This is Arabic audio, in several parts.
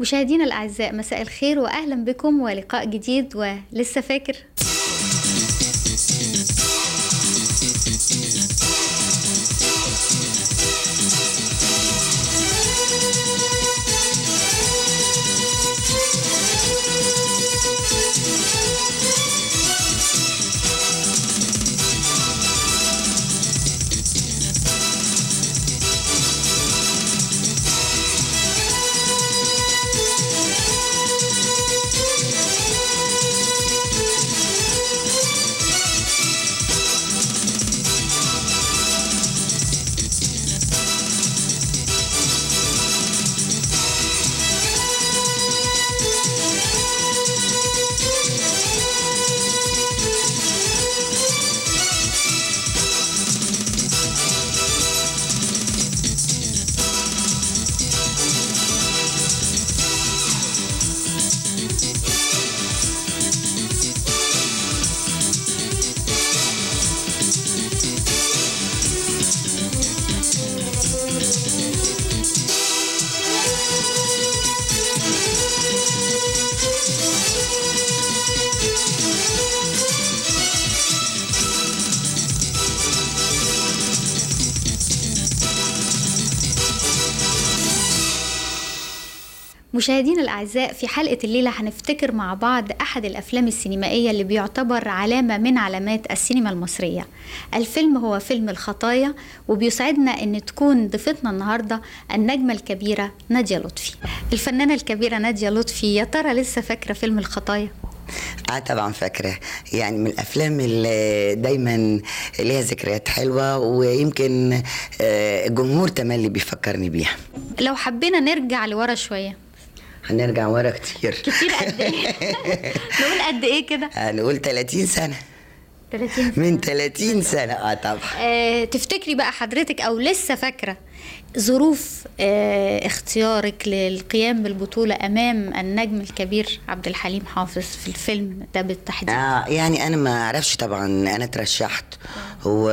مشاهدينا الأعزاء مساء الخير وأهلا بكم ولقاء جديد ولسه فاكر. مشاهدينا الأعزاء في حلقة الليلة هنفتكر مع بعض أحد الأفلام السينمائية اللي بيعتبر علامة من علامات السينما المصرية. الفيلم هو فيلم الخطايا وبيسعدنا أن تكون ضيفتنا النهاردة النجمة الكبيرة نادية لطفي. الفنانة الكبيرة نادية لطفي يا ترى لسه فاكرة فيلم الخطايا؟ آه طبعا فاكرة. يعني من الأفلام اللي دايما ليها ذكريات حلوة ويمكن آه، الجمهور تملي بيفكرني بيها. لو حبينا نرجع لورا شوية هنرجع ورا كتير. كتير قد إيه؟ نقول قد إيه كده؟ هنقول 30 سنة. 30 من 30 سنة. آه طبعا. آه، تفتكري بقى حضرتك أو لسه فاكرة ظروف آه، اختيارك للقيام بالبطولة أمام النجم الكبير عبد الحليم حافظ في الفيلم ده بالتحديد. آه يعني أنا ما أعرفش طبعا أنا ترشحت و...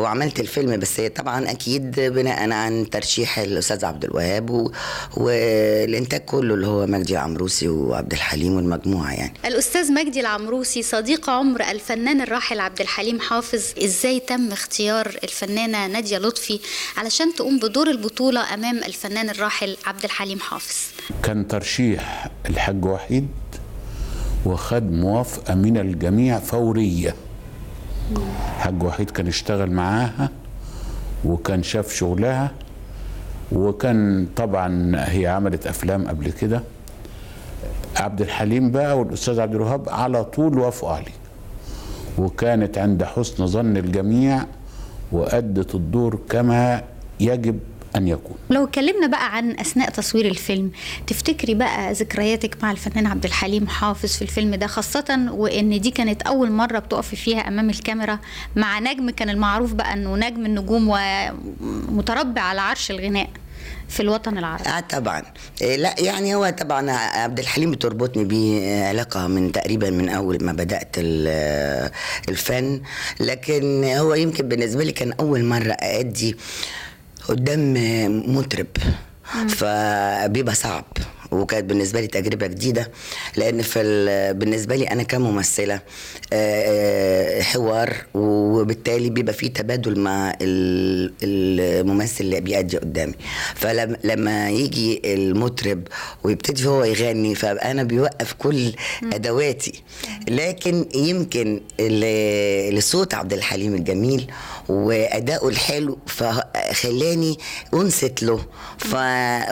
وعملت الفيلم بس طبعا أكيد بناء عن ترشيح الأستاذ عبد الوهاب و... والإنتاج كله اللي هو مجدي عمروسي وعبد الحليم والمجموعة يعني. الأستاذ مجدي العمروسي صديق عمر الفنان الراحل عبد الحليم حافظ إزاي تم اختيار الفنانة نادية لطفي علشان تقوم بدور البطولة أمام الفنان الراحل عبد الحليم حافظ. كان ترشيح الحاج وحيد وخد موافقة من الجميع فورية. حاج وحيد كان اشتغل معاها وكان شاف شغلها وكان طبعا هي عملت أفلام قبل كده. عبد الحليم بقى والأستاذ عبد الوهاب على طول وافقوا عليه. وكانت عند حسن ظن الجميع وأدت الدور كما يجب أن يكون. لو اتكلمنا بقى عن أثناء تصوير الفيلم تفتكري بقى ذكرياتك مع الفنان عبد الحليم حافظ في الفيلم ده خاصة وإن دي كانت أول مرة بتقفي فيها أمام الكاميرا؟ مع نجم كان المعروف بقى إنه نجم النجوم ومتربع على عرش الغناء في الوطن العربي. آه طبعا. إيه لا يعني هو طبعا عبد الحليم بتربطني بيه علاقة من تقريبا من أول ما بدأت ال- الفن. لكن هو يمكن بالنسبة لي كان أول مرة أدي قدام مطرب فبيبقى صعب. وكانت بالنسبة لي تجربة جديدة لأن في ال- بالنسبة لي أنا كممثلة آه، حوار وبالتالي بيبقى في تبادل مع ال- الممثل اللي بيأدي قدامي. فلما يجي المطرب ويبتدي هو يغني فأنا بيوقف كل أدواتي. لكن يمكن لصوت عبد الحليم الجميل وادائه الحلو فخلاني انست له ف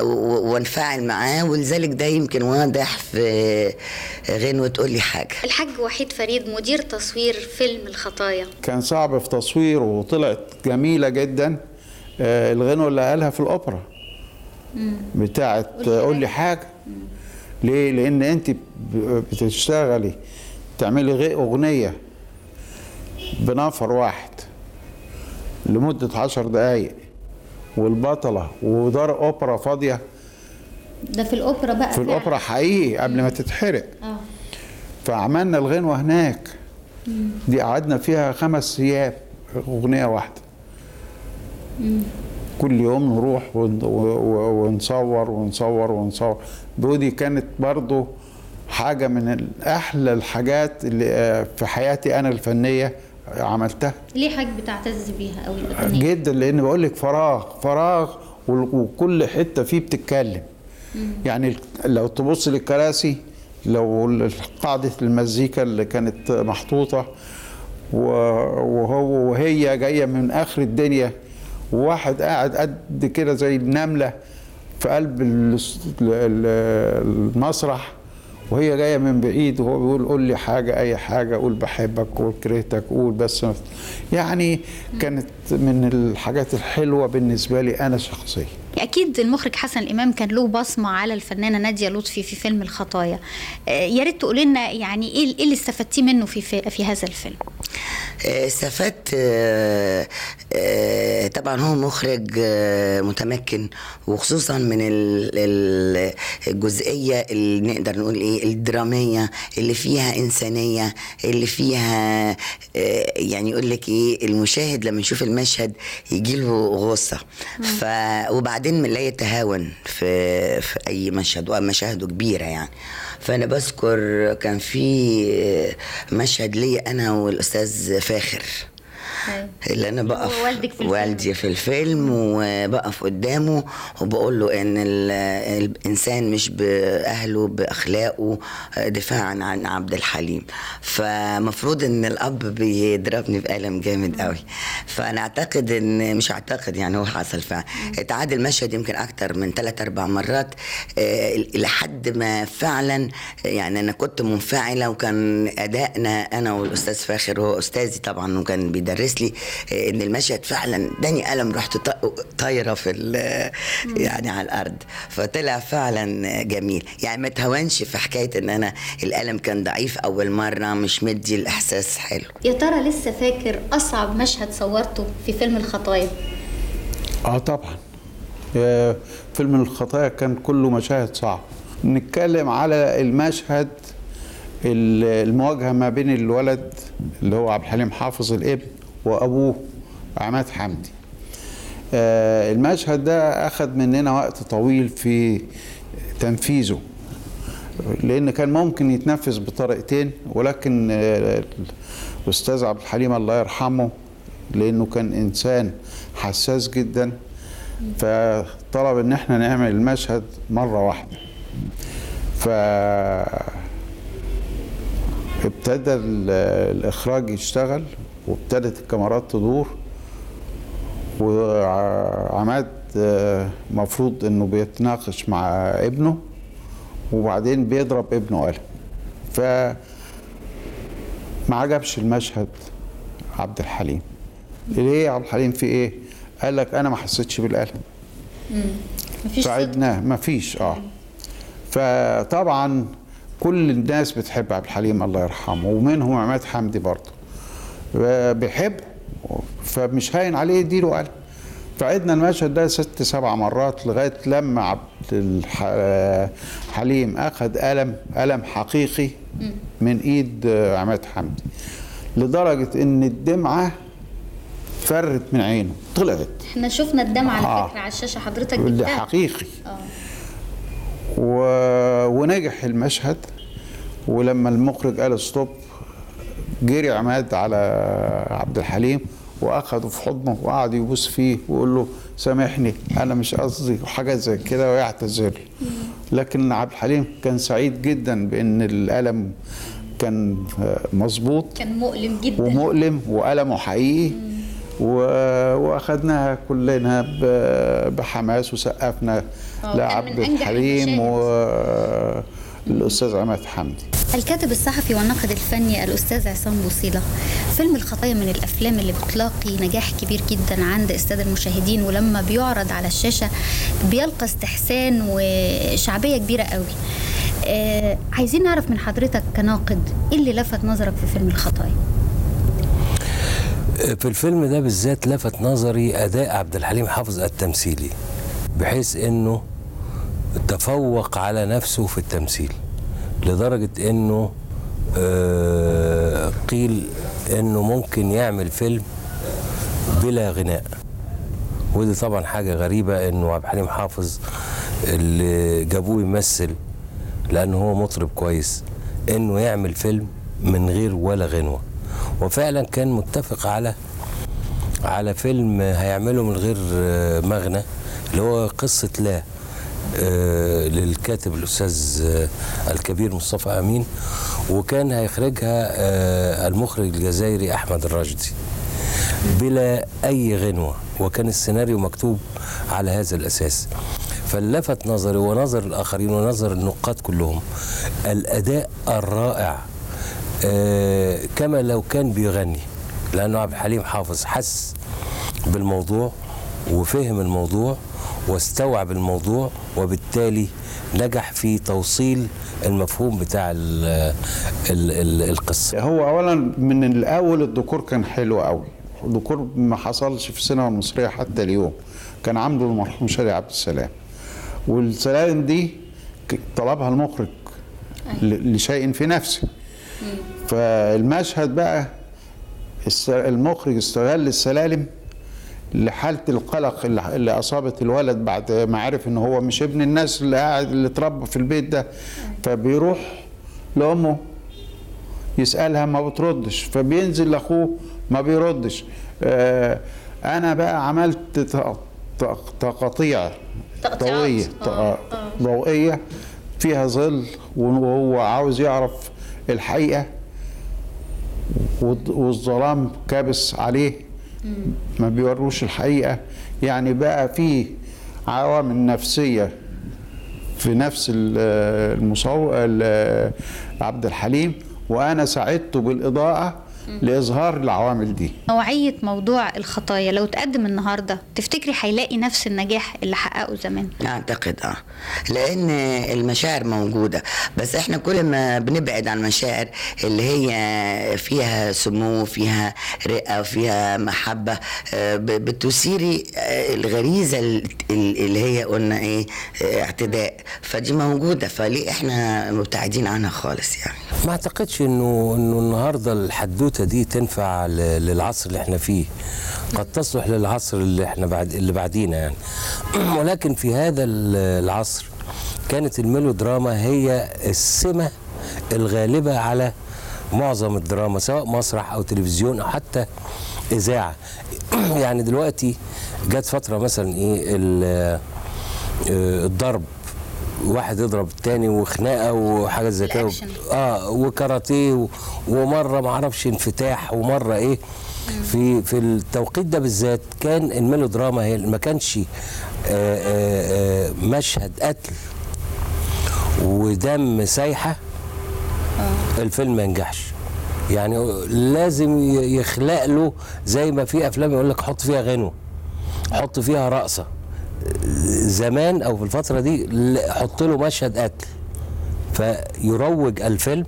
وانفعل معاه ولذلك ده يمكن واضح في غنوه تقول لي حاجة. الحاج وحيد فريد مدير تصوير فيلم الخطايا. كان صعب في تصويره وطلعت جميلة جدا آه، الغنوة اللي قالها في الأوبرا. بتاعت قول لي حاجة. ليه؟ لأن أنت بتشتغلي تعملي غي أغنية بنفر واحد لمدة عشر دقايق والبطلة ودار أوبرا فاضية. ده في الأوبرا بقى في الأوبرا حقيقي قبل ما تتحرق. آه. فعملنا الغنوة هناك. دي قعدنا فيها خمس أيام أغنية واحدة. كل يوم نروح ونصور ونصور ونصور. ودي كانت برضو حاجة من أحلى الحاجات اللي آه، في حياتي أنا الفنية عملتها. ليه حضرتك بتعتز بيها قوي الأغنية؟ جدا لأن بقول لك فراغ فراغ وكل حتة فيه بتتكلم. يعني لو تبص للكراسي لو قاعدة المزيكا اللي كانت محطوطة و- وهو وهي جاية من آخر الدنيا وواحد قاعد قد كده زي النملة في قلب ال- ال- المسرح وهي جاية من بعيد وهو بيقول قول لي حاجة أي حاجة قول بحبك قول كرهتك قول بس يعني كانت من الحاجات الحلوة بالنسبة لي أنا شخصيا. أكيد المخرج حسن امام كان له بصمة على الفنانة نادية لطفي في فيلم الخطايا. آه، يا ريت تقول لنا يعني إيه إيه اللي استفدتيه منه في في, هذا الفيلم؟ استفدت آه، آه، طبعا هو مخرج آه، متمكن وخصوصا من ال- ال- الجزئية اللي نقدر نقول إيه الدرامية اللي فيها إنسانية اللي فيها آه، يعني يقول لك إيه المشاهد لما يشوف المشهد يجي له غصة. ف وبعدين لا يتهاون في في أي مشهد ومشاهده كبيرة يعني. فأنا بذكر كان في مشهد لي أنا والأستاذ فاخر. اللي أنا بقف والدك في. والدي في الفيلم وبقف قدامه وبقول له إن ال- الإنسان مش بأهله بأخلاقه دفاعا عن عبد الحليم. فمفروض إن الأب بيضربني بقلم جامد قوي فأنا أعتقد إن مش أعتقد يعني هو حصل فعلا. اتعاد المشهد يمكن أكتر من ثلاث أربع مرات. آه، لحد ما فعلا يعني أنا كنت منفعلة وكان أدائنا أنا والأستاذ فاخر هو أستاذي طبعا وكان بيدرس لي آه، إن المشهد فعلا اداني قلم رحت طايرة في ال- يعني على الأرض. فطلع فعلا جميل. يعني ما تهونش في حكاية إن أنا القلم كان ضعيف أول مرة مش مدي الإحساس حلو. يا ترى لسه فاكر أصعب مشهد صورته في فيلم الخطايا؟ آه طبعا. آه، فيلم الخطايا كان كله مشاهد صعبة. نتكلم على المشهد ال- المواجهة ما بين الولد اللي هو عبد الحليم حافظ الابن وأبوه عماد حمدي. آه، المشهد ده أخذ مننا وقت طويل في تنفيذه لأن كان ممكن يتنفذ بطريقتين ولكن آه، الأستاذ عبد الحليم الله يرحمه لأنه كان إنسان حساس جدا فطلب إن إحنا نعمل المشهد مرة واحدة. ف ابتدى ال- الإخراج يشتغل وابتدت الكاميرات تدور وعماد آه، مفروض إنه بيتناقش مع ابنه وبعدين بيضرب ابنه قلم. ف ما عجبش المشهد عبد الحليم. ليه يا عبد الحليم؟ في إيه؟ قال لك أنا ما حسيتش بالقلم مفيش صوت فعدناه ما فيش آه فطبعا كل الناس بتحب عبد الحليم الله يرحمه ومنهم عماد حمدي برضه. بيحب فمش هاين عليه يديله قلم فعدنا المشهد ده ست سبع مرات لغاية لما عبد الحليم أخذ قلم قلم حقيقي من إيد عماد حمدي لدرجة إن الدمعة فرت من عينه طلعت. إحنا شفنا الدم على آه. فكرة على الشاشة حضرتك ده حقيقي. آه. و... ونجح المشهد ولما المخرج قال ستوب جري عماد على عبد الحليم وأخده في حضنه وقعد يبوس فيه ويقول له سامحني أنا مش قصدي وحاجات زي كده ويعتذر لكن عبد الحليم كان سعيد جدا بإن القلم كان مظبوط كان مؤلم جدا ومؤلم وألمه حقيقي و... وأخدناها كلنا. بحماس وسقفنا كان لعبد الحليم المشاهد. والاستاذ عماد حمدي. الكاتب الصحفي والناقد الفني الأستاذ عصام بوصيلة. فيلم الخطايا من الأفلام اللي بتلاقي نجاح كبير جدا عند السادة المشاهدين ولما بيعرض على الشاشة بيلقى استحسان وشعبية كبيرة قوي. آه عايزين نعرف من حضرتك كناقد إيه اللي لفت نظرك في فيلم الخطايا؟ في الفيلم ده بالذات لفت نظري أداء عبد الحليم حافظ التمثيلي بحيث إنه تفوق على نفسه في التمثيل لدرجة إنه آه، قيل إنه ممكن يعمل فيلم بلا غناء. ودي طبعا حاجة غريبة إنه عبد الحليم حافظ اللي جابوه يمثل لأنه هو مطرب كويس إنه يعمل فيلم من غير ولا غنوة. وفعلا كان متفق على على فيلم هيعمله من غير آه، مغنى اللي هو قصة لا. للكاتب الأستاذ آه، الكبير مصطفى أمين وكان هيخرجها آه، المخرج الجزائري أحمد الراشدي. بلا أي غنوة وكان السيناريو مكتوب على هذا الأساس. فلفت نظري ونظر الآخرين ونظر النقاد كلهم الأداء الرائع آه، كما لو كان بيغني لأنه عبد الحليم حافظ حس بالموضوع. وفهم الموضوع واستوعب الموضوع وبالتالي نجح في توصيل المفهوم بتاع ال ال ال القصة. هو اولا من الأول الديكور كان حلو قوي الديكور ما حصلش في السينما المصرية حتى اليوم. كان عامله المرحوم شادي عبد السلام. والسلالم دي طلبها المخرج ل- لشيء في نفسه. فالمشهد بقى المخرج استغل السلالم لحالة القلق اللي اللي أصابت الولد بعد ما عرف إن هو مش ابن الناس اللي قاعد اللي اتربى في البيت ده. فبيروح لأمه يسألها ما بتردش. فبينزل لأخوه ما بيردش. آه أنا بقى عملت ت- ت- تقاطيع تقطيعات. ضوئية آه، ت- ضوئية فيها ظل وهو عاوز يعرف الحقيقة والظلام كابس عليه. ما بيوروش الحقيقة. يعني بقى في عوامل نفسية في نفس ال- المصور ال- عبد الحليم وأنا ساعدته بالإضاءة لإظهار العوامل دي. نوعية موضوع الخطايا لو تقدم النهاردة تفتكري هيلاقي نفس النجاح اللي حققه زمان؟ أعتقد آه. لأن المشاعر موجودة. بس إحنا كل ما بنبعد عن المشاعر اللي هي فيها سمو فيها رئة فيها محبة آه، ب- بتثيري آه، الغريزة ال- ال- اللي هي قلنا إيه آه، اعتداء. فدي موجودة فليه إحنا مبتعدين عنها خالص يعني؟ ما أعتقدش إنه إنه النهارده الحدوتة دي تنفع للعصر اللي إحنا فيه. قد تصلح للعصر اللي إحنا بعد اللي بعدينا يعني. ولكن في هذا ال- العصر كانت الميلودراما هي السمة الغالبة على معظم الدراما سواء مسرح أو تلفزيون أو حتى إذاعة. يعني دلوقتي جت فترة مثلا إيه آه، الضرب. واحد يضرب التاني وخناقة وحاجات زي كده. آه وكاراتيه و- ومرة ما أعرفش انفتاح ومرة إيه. في في التوقيت ده بالذات كان الميلودراما هي ما كانش آه، آه، آه، مشهد قتل ودم سايحة الفيلم ما ينجحش. يعني لازم يخلق له زي ما في أفلام يقول لك حط فيها غنوه حط فيها رقصة. زمان أو في الفترة دي حط له مشهد قتل فيروج الفيلم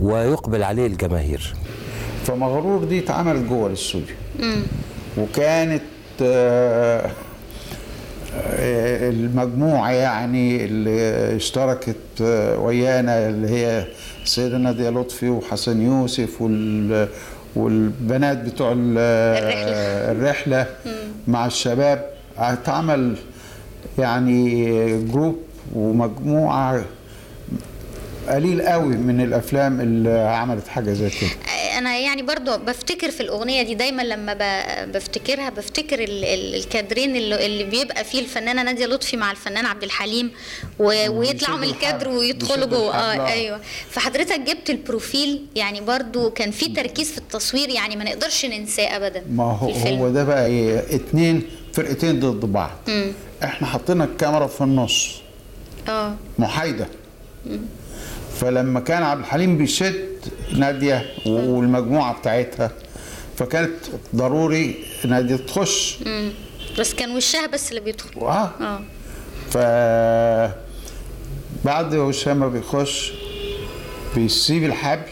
ويقبل عليه الجماهير. فمغرور دي اتعملت جوه الاستوديو. وكانت آه، آه، المجموعة يعني اللي اشتركت آه، ويانا اللي هي السيدة نادية لطفي وحسن يوسف وال والبنات بتوع ال- الرحلة. الرحلة مع الشباب. اتعمل يعني جروب ومجموعة قليل قوي من الأفلام اللي عملت حاجة زي كده أنا يعني برضو بفتكر في الأغنية دي دايما لما بفتكرها بفتكر ال- ال- الكادرين اللي, اللي بيبقى فيه الفنانة نادية لطفي مع الفنان عبد الحليم ويطلعوا من الكادر. ويدخلوا جوه آه. أيوه فحضرتك جبت البروفيل يعني برضو كان في تركيز في التصوير يعني ما نقدرش ننساه ابدا ما هو. هو ده بقى إيه اتنين فرقتين ضد بعض. مم. إحنا حطينا الكاميرا في النص. آه. محايدة. فلما كان عبد الحليم بيشد نادية والمجموعة بتاعتها فكانت ضروري نادية تخش. مم. بس كان وشها بس اللي بيدخل. آه. آه. ف بعد وشها ما بيخش بيسيب الحبل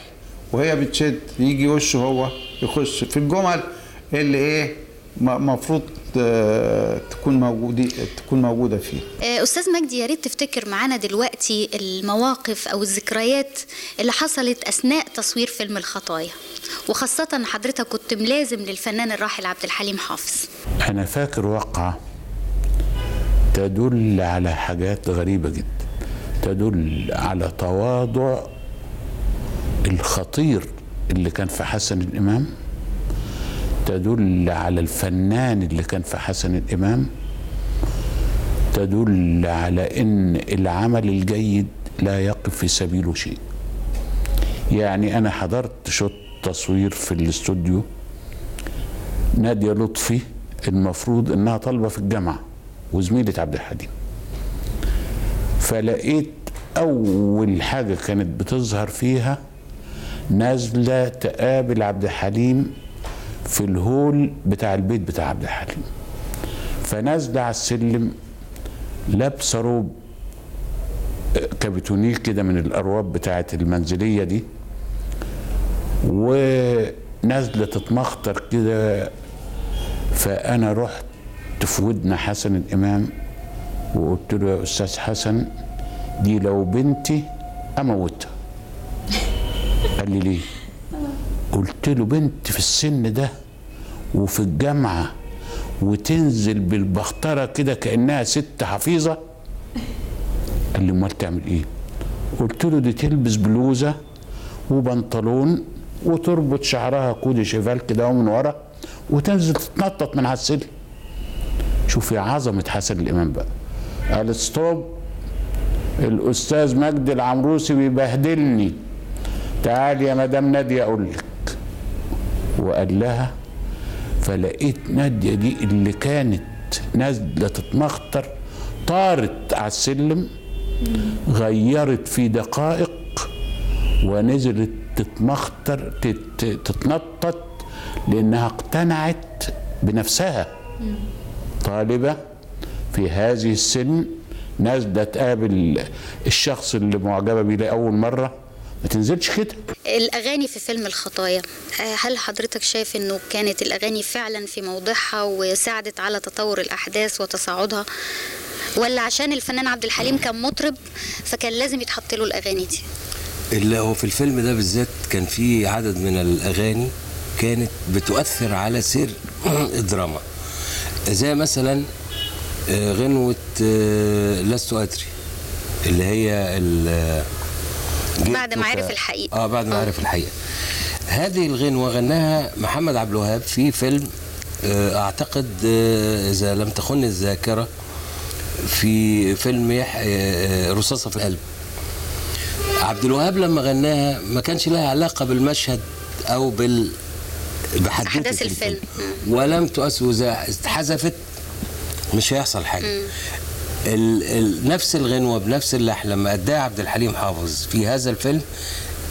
وهي بتشد يجي وشه هو يخش. في الجمل اللي إيه المفروض تكون موجودة تكون موجودة فيه. آه، أستاذ مجدي يا ريت تفتكر معانا دلوقتي المواقف أو الذكريات اللي حصلت أثناء تصوير فيلم الخطايا. وخاصة حضرتك كنت ملازم للفنان الراحل عبد الحليم حافظ. أنا فاكر واقعة تدل على حاجات غريبة جدا. تدل على تواضع الخطير اللي كان في حسن الإمام. تدل على الفنان اللي كان في حسن الإمام تدل على إن العمل الجيد لا يقف في سبيله شيء. يعني أنا حضرت شوط تصوير في الاستوديو نادية لطفي المفروض إنها طالبة في الجامعة وزميلة عبد الحليم. فلقيت أول حاجة كانت بتظهر فيها نازلة تقابل عبد الحليم في الهول بتاع البيت بتاع عبد الحليم. فنازلة على السلم لابسة روب كابتونيه كده من الأرواب بتاعه المنزلية دي ونازلة تتمخطر كده. فأنا رحت في ودن حسن الإمام وقلت له يا أستاذ حسن دي لو بنتي أموتها. قال لي ليه؟ قلت له بنت في السن ده وفي الجامعة وتنزل بالبخترة كده كأنها ست حفيظة؟ قال لي أمال تعمل إيه؟ قلت له دي تلبس بلوزة وبنطلون وتربط شعرها كودي شيفال كده من ورا وتنزل تتنطط من على السلم. شوفي عظمة حسن الإمام بقى. قال ستوب الأستاذ مجدي العمروسي بيبهدلني. تعال يا مدام نادية أقول لك. وقال لها فلقيت نادية دي اللي كانت نازلة تتمخطر طارت على السلم غيرت في دقائق ونزلت تتمخطر تت- تتنطط لأنها اقتنعت بنفسها. طالبة في هذه السن نازلة تقابل الشخص اللي معجبة بيه لأول مرة. ما تنزلش كده الأغاني في فيلم الخطايا آه، هل حضرتك شايف أنه كانت الأغاني فعلا في موضعها وساعدت على تطور الأحداث وتصاعدها؟ ولا عشان الفنان عبد الحليم كان مطرب فكان لازم يتحط له الأغاني دي؟ اللي هو في الفيلم ده بالذات كان في عدد من الأغاني كانت بتؤثر على سير الدراما. زي مثلا آه، غنوة آه، لست أدري اللي هي ال- بعد ما عرف الحقيقة. آه بعد ما آه. عرف الحقيقة هذه الغنوة غناها محمد عبد الوهاب في فيلم آه، أعتقد آه، إذا لم تخن الذاكرة في فيلم رصاصة في القلب عبد الوهاب لما غناها ما كانش لها علاقة بالمشهد أو بال أحداث الفيلم. ولم وإذا اتحذفت مش هيحصل حاجة ال ال نفس الغنوة بنفس اللحن لما أداها عبد الحليم حافظ في هذا الفيلم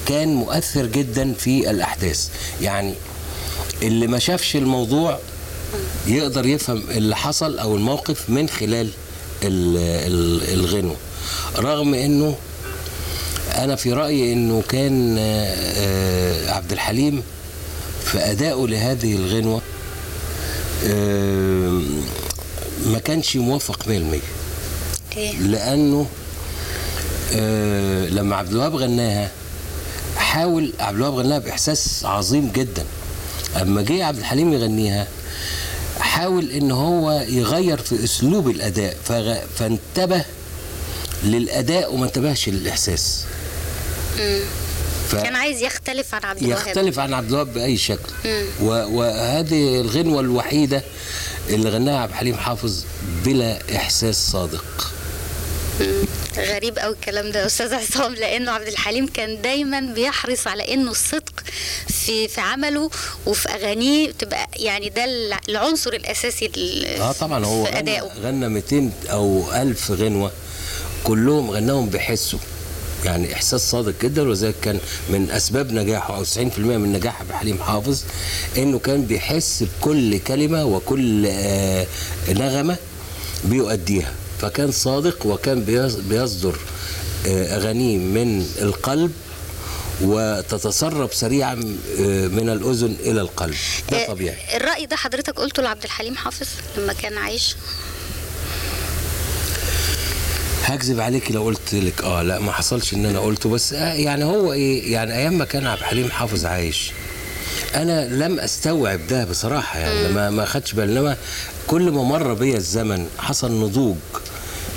كان مؤثر جدا في الأحداث. يعني اللي ما شافش الموضوع يقدر يفهم اللي حصل أو الموقف من خلال ال ال الغنوة. رغم أنه أنا في رأيي أنه كان آه، عبد الحليم في أدائه لهذه الغنوة آه، ما كانش موفق 100% إيه؟ لأنه آه لما عبد الوهاب غناها حاول عبد الوهاب غناها بإحساس عظيم جدا. أما جه عبد الحليم يغنيها حاول إن هو يغير في أسلوب الأداء فغ... فانتبه للأداء وما انتبهش للإحساس. ف... كان عايز يختلف عن عبد الوهاب. يختلف عن عبد الوهاب بأي شكل. و... وهذه الغنوة الوحيدة اللي غناها عبد الحليم حافظ بلا إحساس صادق. غريب قوي الكلام ده يا أستاذ عصام لأنه عبد الحليم كان دايما بيحرص على إنه الصدق في في عمله وفي أغانيه تبقى يعني ده الع- العنصر الأساسي ال- آه طبعا هو في غنى, أدائه. غنى 200 أو 1000 غنوة كلهم غناهم بحسه يعني إحساس صادق جدا ولذلك كان من أسباب نجاحه أو 90% من نجاح عبد الحليم حافظ إنه كان بيحس بكل كلمة وكل آه نغمة بيؤديها. فكان صادق وكان بيص- بيصدر آه أغانيه من القلب وتتسرب سريعا آه، من الأذن إلى القلب. ده آه، طبيعي. الرأي ده حضرتك قلته لعبد الحليم حافظ لما كان عايش؟ هكذب عليكي لو قلت لك آه لا ما حصلش إن أنا قلته بس آه يعني هو إيه يعني أيام ما كان عبد الحليم حافظ عايش أنا لم أستوعب ده بصراحة يعني ما ما خدش بالي إنما كل ما مر بيا الزمن حصل نضوج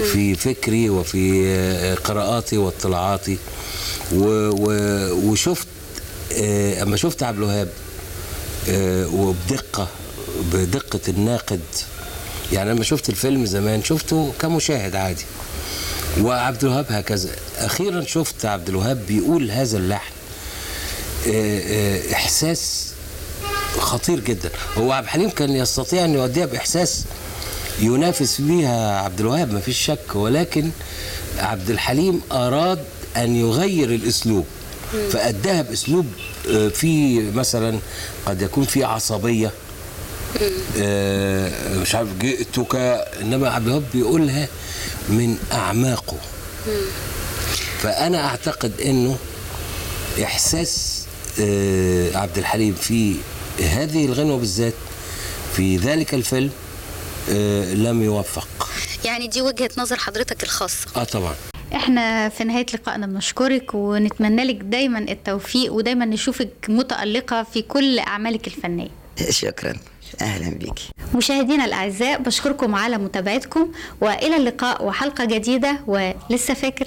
في فكري وفي آه، قراءاتي واطلاعاتي. وشفت آه، أما شفت عبد الوهاب آه، وبدقة بدقة الناقد. يعني لما شفت الفيلم زمان شفته كمشاهد عادي. وعبد الوهاب هكذا. أخيرا شفت عبد الوهاب بيقول هذا اللحن إحساس خطير جدا. هو عبد الحليم كان يستطيع أن يؤديها بإحساس ينافس بيها عبد الوهاب ما فيش شك ولكن عبد الحليم أراد أن يغير الأسلوب. فأداها بأسلوب آه، فيه مثلا قد يكون فيه عصبية آه، مش عارف جئتك إنما عبد الوهاب بيقولها من أعماقه. فأنا أعتقد إنه إحساس آه، عبد الحليم في هذه الغنوة بالذات في ذلك الفيلم لم يوفق. يعني دي وجهة نظر حضرتك الخاصة. آه طبعا. إحنا في نهاية لقائنا بنشكرك ونتمنى لك دايما التوفيق ودايما نشوفك متألقة في كل أعمالك الفنية. شكرا. أهلا بيكي. مشاهدينا الأعزاء بشكركم على متابعتكم وإلى اللقاء وحلقة جديدة ولسه فاكر.